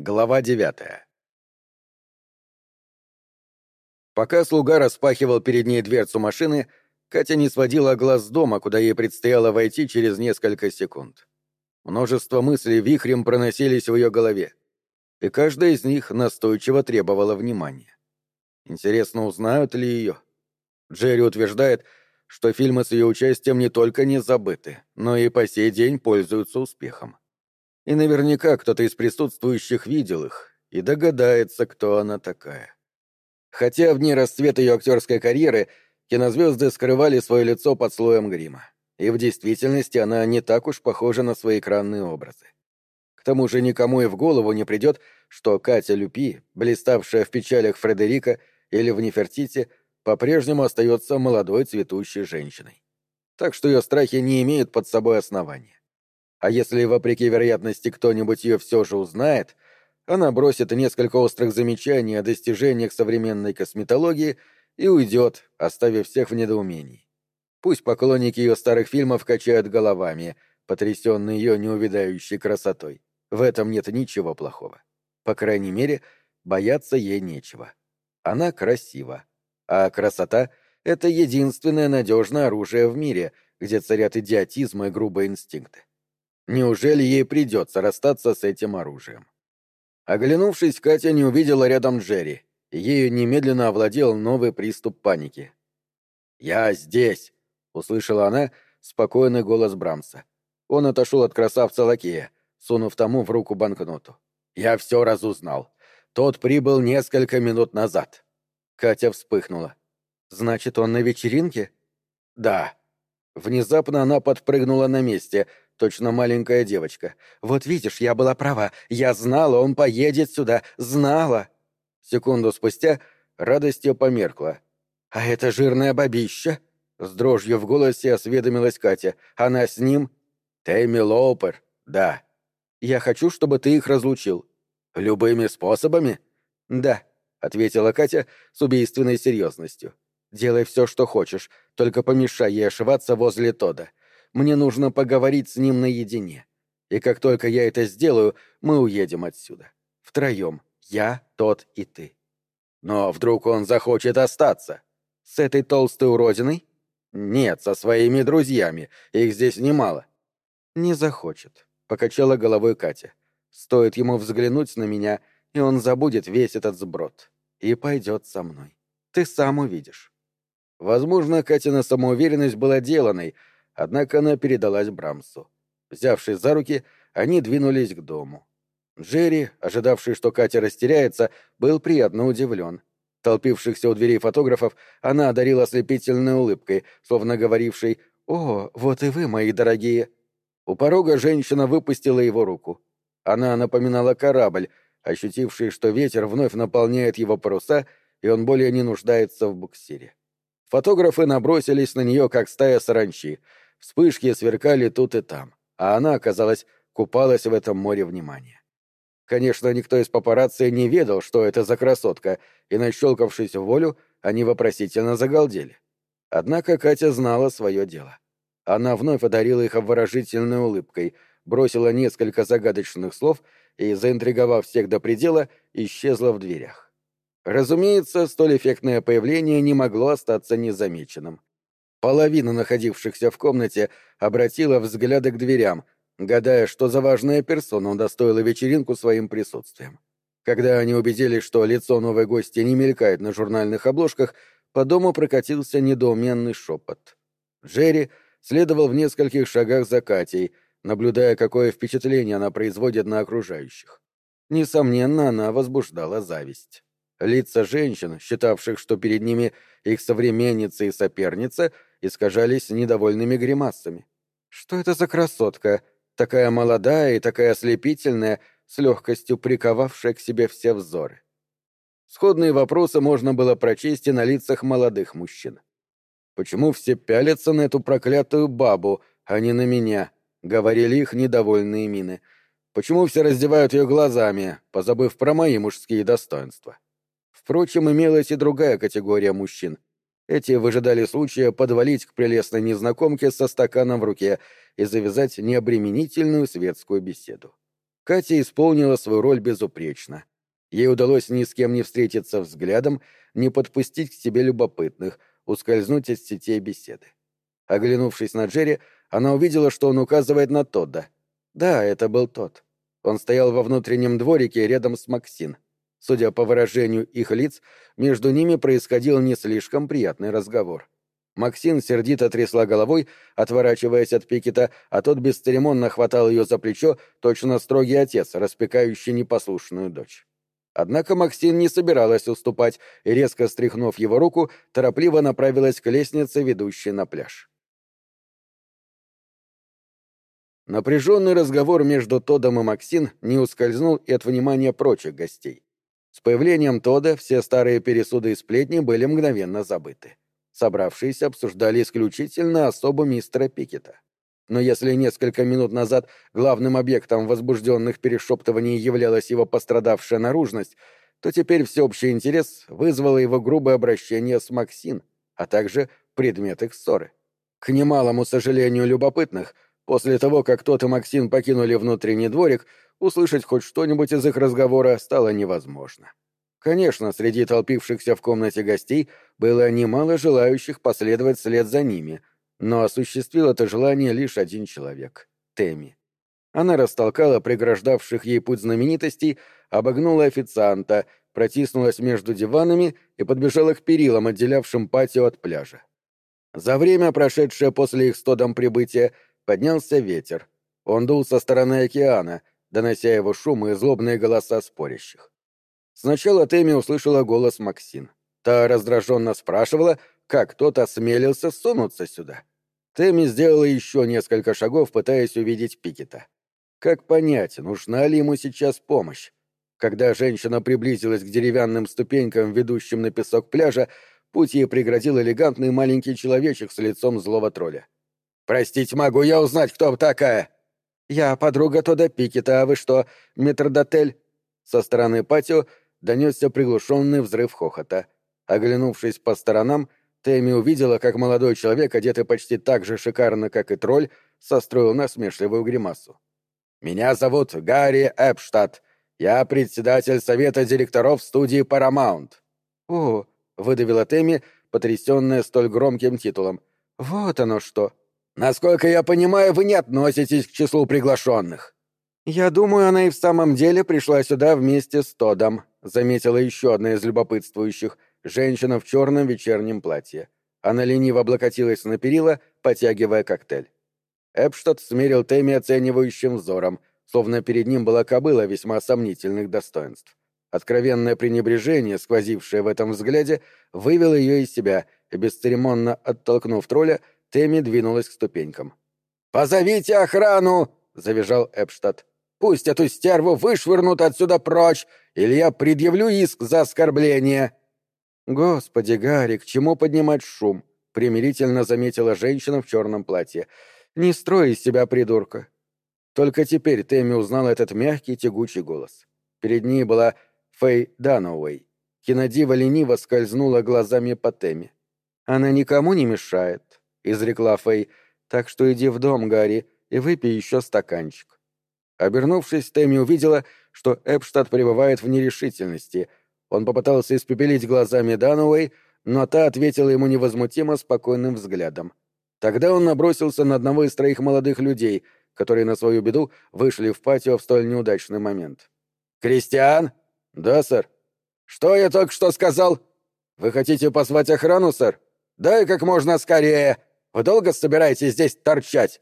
Глава девятая Пока слуга распахивал перед ней дверцу машины, Катя не сводила глаз с дома, куда ей предстояло войти через несколько секунд. Множество мыслей вихрем проносились в ее голове, и каждая из них настойчиво требовала внимания. Интересно, узнают ли ее? Джерри утверждает, что фильмы с ее участием не только не забыты, но и по сей день пользуются успехом. И наверняка кто-то из присутствующих видел их и догадается, кто она такая. Хотя в дни расцвета ее актерской карьеры кинозвезды скрывали свое лицо под слоем грима. И в действительности она не так уж похожа на свои экранные образы. К тому же никому и в голову не придет, что Катя Люпи, блиставшая в печалях Фредерика или в Нефертите, по-прежнему остается молодой цветущей женщиной. Так что ее страхи не имеют под собой основания. А если, вопреки вероятности, кто-нибудь ее все же узнает, она бросит несколько острых замечаний о достижениях современной косметологии и уйдет, оставив всех в недоумении. Пусть поклонники ее старых фильмов качают головами, потрясенные ее неувидающей красотой. В этом нет ничего плохого. По крайней мере, бояться ей нечего. Она красива. А красота — это единственное надежное оружие в мире, где царят идиотизм и грубые инстинкты. Неужели ей придется расстаться с этим оружием? Оглянувшись, Катя не увидела рядом Джерри. Ею немедленно овладел новый приступ паники. «Я здесь!» — услышала она спокойный голос Брамса. Он отошел от красавца Лакея, сунув тому в руку банкноту. «Я все разузнал. Тот прибыл несколько минут назад». Катя вспыхнула. «Значит, он на вечеринке?» «Да». Внезапно она подпрыгнула на месте — точно маленькая девочка. «Вот видишь, я была права. Я знала, он поедет сюда. Знала!» Секунду спустя радость ее померкла. «А это жирная бабища?» С дрожью в голосе осведомилась Катя. «Она с ним?» «Тэмми Лоупер, да». «Я хочу, чтобы ты их разлучил». «Любыми способами?» «Да», — ответила Катя с убийственной серьезностью. «Делай все, что хочешь, только помешай ей ошиваться возле Тода. Мне нужно поговорить с ним наедине. И как только я это сделаю, мы уедем отсюда. Втроем. Я, тот и ты. Но вдруг он захочет остаться? С этой толстой уродиной? Нет, со своими друзьями. Их здесь немало. Не захочет, — покачала головой Катя. Стоит ему взглянуть на меня, и он забудет весь этот сброд. И пойдет со мной. Ты сам увидишь. Возможно, Катина самоуверенность была деланной, Однако она передалась Брамсу. Взявшись за руки, они двинулись к дому. Джерри, ожидавший, что Катя растеряется, был приятно удивлен. Толпившихся у дверей фотографов она одарила ослепительной улыбкой, словно говорившей «О, вот и вы, мои дорогие!». У порога женщина выпустила его руку. Она напоминала корабль, ощутивший, что ветер вновь наполняет его паруса, и он более не нуждается в буксире. Фотографы набросились на нее, как стая саранчи — Вспышки сверкали тут и там, а она, казалось, купалась в этом море внимания. Конечно, никто из папарацци не ведал, что это за красотка, и, нащелкавшись в волю, они вопросительно загалдели. Однако Катя знала свое дело. Она вновь одарила их обворожительной улыбкой, бросила несколько загадочных слов и, заинтриговав всех до предела, исчезла в дверях. Разумеется, столь эффектное появление не могло остаться незамеченным. Половина находившихся в комнате обратила взгляды к дверям, гадая, что за важная персона удостоила вечеринку своим присутствием. Когда они убедились, что лицо новой гости не мелькает на журнальных обложках, по дому прокатился недоуменный шепот. Джерри следовал в нескольких шагах за Катей, наблюдая, какое впечатление она производит на окружающих. Несомненно, она возбуждала зависть. Лица женщин, считавших, что перед ними их современница и соперница — искажались недовольными гримасами. Что это за красотка, такая молодая и такая ослепительная, с легкостью приковавшая к себе все взоры? Сходные вопросы можно было прочесть и на лицах молодых мужчин. «Почему все пялятся на эту проклятую бабу, а не на меня?» — говорили их недовольные мины. «Почему все раздевают ее глазами, позабыв про мои мужские достоинства?» Впрочем, имелась и другая категория мужчин, эти выжидали случая подвалить к прелестной незнакомке со стаканом в руке и завязать необременительную светскую беседу. Катя исполнила свою роль безупречно. Ей удалось ни с кем не встретиться взглядом, не подпустить к себе любопытных, ускользнуть из сетей беседы. Оглянувшись на Джерри, она увидела, что он указывает на Тодда. Да, это был тот. Он стоял во внутреннем дворике рядом с Максин. Судя по выражению их лиц, между ними происходил не слишком приятный разговор. Максин сердито трясла головой, отворачиваясь от Пикета, а тот бесцеремонно хватал ее за плечо, точно строгий отец, распекающий непослушную дочь. Однако Максин не собиралась уступать и, резко стряхнув его руку, торопливо направилась к лестнице, ведущей на пляж. Напряженный разговор между Тодом и Максин не ускользнул и от внимания прочих гостей. С появлением Тода все старые пересуды и сплетни были мгновенно забыты. Собравшиеся обсуждали исключительно особо мистера Пикета. Но если несколько минут назад главным объектом возбужденных перешептываний являлась его пострадавшая наружность, то теперь всеобщий интерес вызвало его грубое обращение с Максин, а также предмет их ссоры. К немалому сожалению любопытных — После того, как тот и Максим покинули внутренний дворик, услышать хоть что-нибудь из их разговора стало невозможно. Конечно, среди толпившихся в комнате гостей было немало желающих последовать вслед за ними, но осуществил это желание лишь один человек — Тэмми. Она растолкала преграждавших ей путь знаменитостей, обогнула официанта, протиснулась между диванами и подбежала к перилам, отделявшим патио от пляжа. За время, прошедшее после их с Тодом прибытия, Поднялся ветер. Он дул со стороны океана, донося его шум и злобные голоса спорящих. Сначала Тэмми услышала голос Максин. Та раздраженно спрашивала, как тот осмелился сунуться сюда. Тэмми сделала еще несколько шагов, пытаясь увидеть Пикета. Как понять, нужна ли ему сейчас помощь? Когда женщина приблизилась к деревянным ступенькам, ведущим на песок пляжа, путь ей преградил элегантный маленький человечек с лицом злого тролля. «Простите, могу я узнать, кто вы такая?» «Я подруга Тода Пикета, а вы что, метрдотель?» Со стороны патио донесся приглушенный взрыв хохота. Оглянувшись по сторонам, Тэмми увидела, как молодой человек, одетый почти так же шикарно, как и тролль, состроил насмешливую гримасу. «Меня зовут Гарри Эпштадт. Я председатель совета директоров студии Paramount». «О», — выдавила Тэмми, потрясенная столь громким титулом. «Вот оно что!» Насколько я понимаю, вы не относитесь к числу приглашенных. Я думаю, она и в самом деле пришла сюда вместе с Тодом, заметила еще одна из любопытствующих, женщина в черном вечернем платье. Она лениво облокотилась на перила, потягивая коктейль. Эпштадт смерил Тэмми оценивающим взором, словно перед ним была кобыла весьма сомнительных достоинств. Откровенное пренебрежение, сквозившее в этом взгляде, вывело ее из себя, и, бесцеремонно оттолкнув тролля, Тэмми двинулась к ступенькам. «Позовите охрану!» — завизжал Эпштадт. «Пусть эту стерву вышвырнут отсюда прочь, или я предъявлю иск за оскорбление!» «Господи, Гарри, к чему поднимать шум?» — примирительно заметила женщина в черном платье. «Не строй из себя придурка». Только теперь Тэмми узнала этот мягкий тягучий голос. Перед ней была Фэй Дануэй. Кинодива лениво скользнула глазами по Тэмми. «Она никому не мешает, — изрекла Фэй. «Так что иди в дом, Гарри, и выпей еще стаканчик». Обернувшись, Тэмми увидела, что Эпштадт пребывает в нерешительности. Он попытался испепелить глазами Дануэй, но та ответила ему невозмутимо спокойным взглядом. Тогда он набросился на одного из троих молодых людей, которые на свою беду вышли в патио в столь неудачный момент. «Кристиан?» «Да, сэр». «Что я только что сказал?» «Вы хотите позвать охрану, сэр?» «Да и как можно скорее!» Вы долго собираетесь здесь торчать?»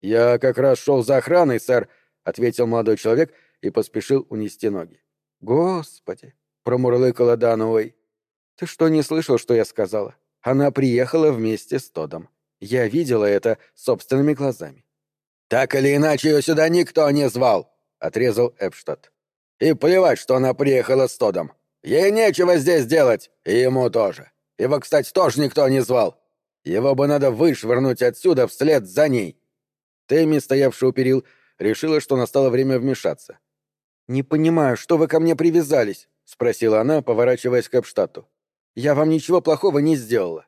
«Я как раз шел за охраной, сэр», — ответил молодой человек и поспешил унести ноги. «Господи!» — промурлыкала Дановой. «Ты что, не слышал, что я сказала? Она приехала вместе с Тодом. Я видела это собственными глазами». «Так или иначе, ее сюда никто не звал», — отрезал Эпштадт. «И плевать, что она приехала с Тодом. Ей нечего здесь делать, и ему тоже. Его, кстати, тоже никто не звал. Его бы надо вышвырнуть отсюда вслед за ней. Тэмми, стоявшая у перил, решила, что настало время вмешаться. «Не понимаю, что вы ко мне привязались?» — спросила она, поворачиваясь к Эпштадту. «Я вам ничего плохого не сделала».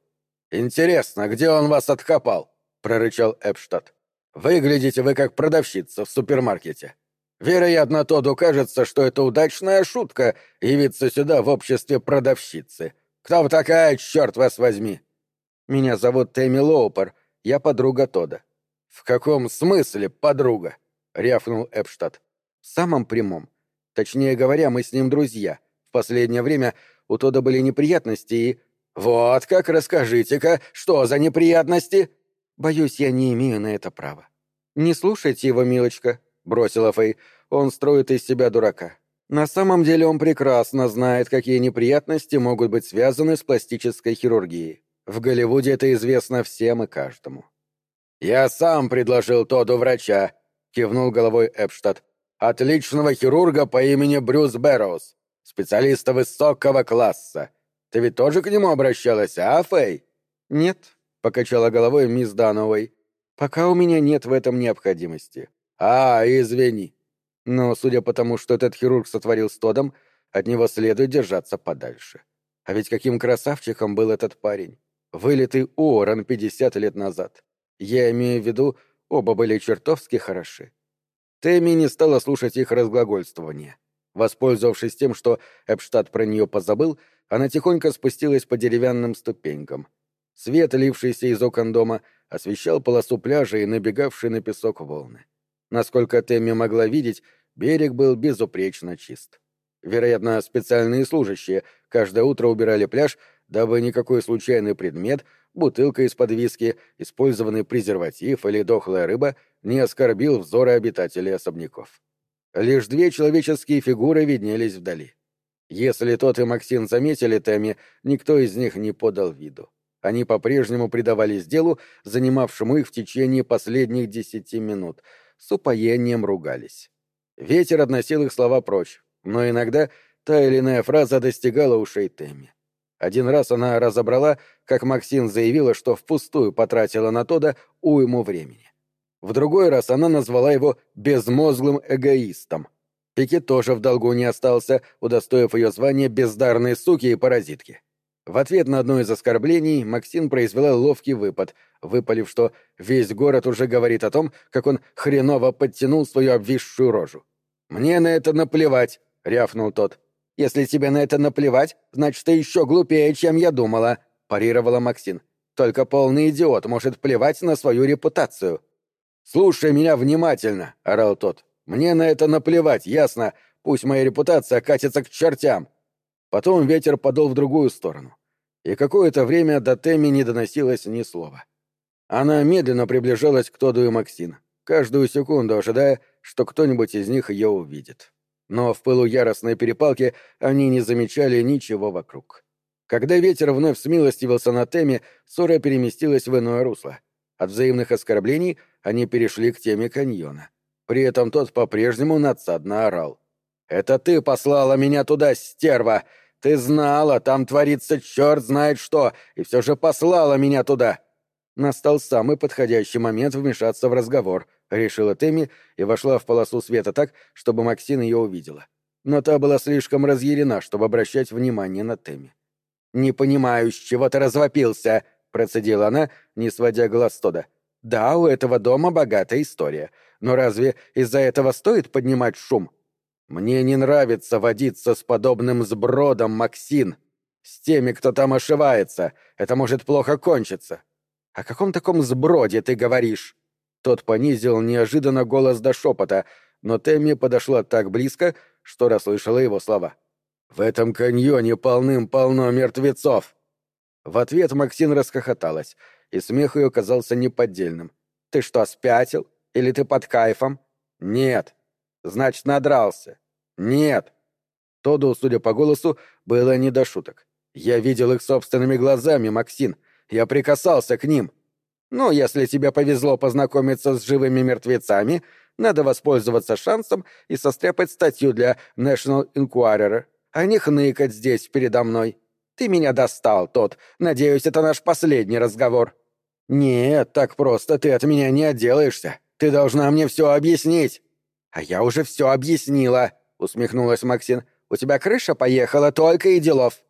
«Интересно, где он вас откопал?» — прорычал Эпштадт. «Выглядите вы как продавщица в супермаркете». Вероятно, Тоду кажется, что это удачная шутка явиться сюда в обществе продавщицы. Кто вы такая, черт вас возьми? Меня зовут Тэмми Лоупер, я подруга Тода. В каком смысле подруга? рявкнул Эпштадт. В самом прямом. Точнее говоря, мы с ним друзья. В последнее время у Тода были неприятности и... «Вот как, расскажите-ка, что за неприятности?» «Боюсь, я не имею на это права». «Не слушайте его, милочка», — бросила Фэй. «Он строит из себя дурака. На самом деле он прекрасно знает, какие неприятности могут быть связаны с пластической хирургией. В Голливуде это известно всем и каждому». «Я сам предложил Тоду врача», — кивнул головой Эпштадт. «Отличного хирурга по имени Брюс Бэрроуз, специалиста высокого класса. Ты ведь тоже к нему обращалась, а, Фэй?» «Нет», — покачала головой мисс Дановой. «Пока у меня нет в этом необходимости». «А, извини». Но, судя по тому, что этот хирург сотворил с Тодом, от него следует держаться подальше. А ведь каким красавчиком был этот парень. Вылитый Уоррен 50 лет назад. Я имею в виду, оба были чертовски хороши. Тэмми не стала слушать их разглагольствования. Воспользовавшись тем, что Эпштадт про нее позабыл, она тихонько спустилась по деревянным ступенькам. Свет, лившийся из окон дома, освещал полосу пляжа и набегавший на песок волны. Насколько Тэмми могла видеть, берег был безупречно чист. Вероятно, специальные служащие каждое утро убирали пляж, дабы никакой случайный предмет, бутылка из-под виски, использованный презерватив или дохлая рыба не оскорбил взоры обитателей особняков. Лишь две человеческие фигуры виднелись вдали. Если тот и Максим заметили Тэмми, никто из них не подал виду. Они по-прежнему предавались делу, занимавшему их в течение последних десяти минут. С упоением ругались. Ветер относил их слова прочь, но иногда та или иная фраза достигала ушей Тэмми. Один раз она разобрала, как Максим заявила, что впустую потратила на Тода уйму времени. В другой раз она назвала его «безмозглым эгоистом», Пике тоже в долгу не остался, удостоив ее звания бездарной суки и паразитки. В ответ на одно из оскорблений Максим произвела ловкий выпад, выпалив, что весь город уже говорит о том, как он хреново подтянул свою обвисшую рожу. «Мне на это наплевать», — рявкнул тот. «Если тебе на это наплевать, значит, ты еще глупее, чем я думала», — парировала Максим. «Только полный идиот может плевать на свою репутацию». «Слушай меня внимательно», — орал тот. Мне на это наплевать, ясно? Пусть моя репутация катится к чертям. Потом ветер подул в другую сторону. И какое-то время до Тэмми не доносилось ни слова. Она медленно приближалась к Тоду и Максин, каждую секунду ожидая, что кто-нибудь из них ее увидит. Но в пылу яростной перепалки они не замечали ничего вокруг. Когда ветер вновь смилостивился на Тэмми, ссора переместилась в иное русло. От взаимных оскорблений они перешли к теме каньона. При этом тот по-прежнему надсадно орал. «Это ты послала меня туда, стерва! Ты знала, там творится черт знает что, и все же послала меня туда!» Настал самый подходящий момент вмешаться в разговор, решила Тэмми и вошла в полосу света так, чтобы Максин ее увидела. Но та была слишком разъярена, чтобы обращать внимание на Тэмми. «Не понимаю, с чего ты развопился!» — процедила она, не сводя глаз Тода. «Да, у этого дома богатая история. Но разве из-за этого стоит поднимать шум? Мне не нравится водиться с подобным сбродом, Максин. С теми, кто там ошивается. Это может плохо кончиться. О каком таком сброде ты говоришь? Тот понизил неожиданно голос до шепота, но Тэмми подошла так близко, что расслышала его слова. «В этом каньоне полным-полно мертвецов!» В ответ Максин расхохоталась, и смех ее казался неподдельным. «Ты что, спятил? Или ты под кайфом? Нет. Значит, надрался. Нет. Тоду, судя по голосу, было не до шуток. Я видел их собственными глазами, Максин. Я прикасался к ним. Ну, если тебе повезло познакомиться с живыми мертвецами, надо воспользоваться шансом и состряпать статью для National Enquirer, а не хныкать здесь передо мной. Ты меня достал, тот. Надеюсь, это наш последний разговор. Нет, так просто ты от меня не отделаешься. Ты должна мне все объяснить!» «А я уже все объяснила!» — усмехнулась Максин. «У тебя крыша поехала только и делов!»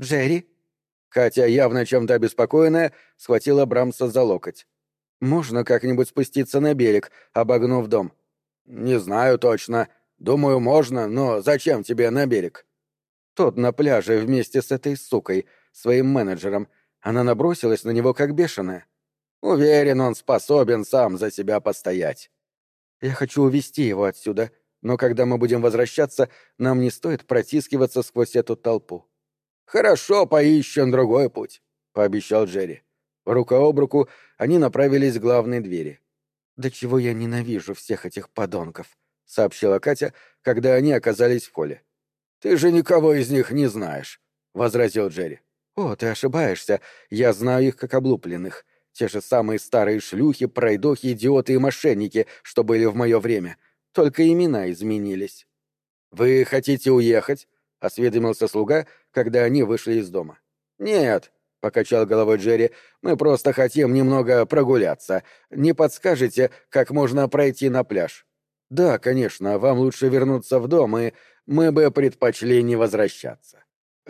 «Джерри?» Хотя явно чем-то обеспокоенная, схватила Брамса за локоть. Можно как-нибудь спуститься на берег, обогнув дом?» «Не знаю точно. Думаю, можно, но зачем тебе на берег?» «Тот на пляже вместе с этой сукой, своим менеджером. Она набросилась на него как бешеная. Уверен, он способен сам за себя постоять». «Я хочу увести его отсюда, но когда мы будем возвращаться, нам не стоит протискиваться сквозь эту толпу». «Хорошо, поищем другой путь», — пообещал Джерри. Рука об руку они направились к главной двери. «Да чего я ненавижу всех этих подонков», — сообщила Катя, когда они оказались в холле. «Ты же никого из них не знаешь», — возразил Джерри. «О, ты ошибаешься. Я знаю их как облупленных. Те же самые старые шлюхи, пройдохи, идиоты и мошенники, что были в мое время. Только имена изменились». «Вы хотите уехать?» — осведомился слуга, когда они вышли из дома. «Нет», покачал головой Джерри. Мы просто хотим немного прогуляться. Не подскажете, как можно пройти на пляж? Да, конечно, вам лучше вернуться в дом, и мы бы предпочли не возвращаться.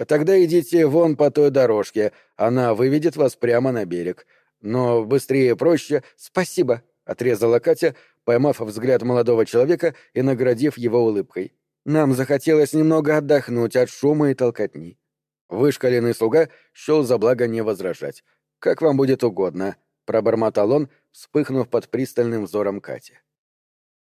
Тогда идите вон по той дорожке, она выведет вас прямо на берег. Но быстрее и проще. Спасибо, отрезала Катя, поймав взгляд молодого человека и наградив его улыбкой. Нам захотелось немного отдохнуть от шума и толкотни. Вышкаленный слуга счел за благо не возражать. «Как вам будет угодно», — пробормотал он, вспыхнув под пристальным взором Кати.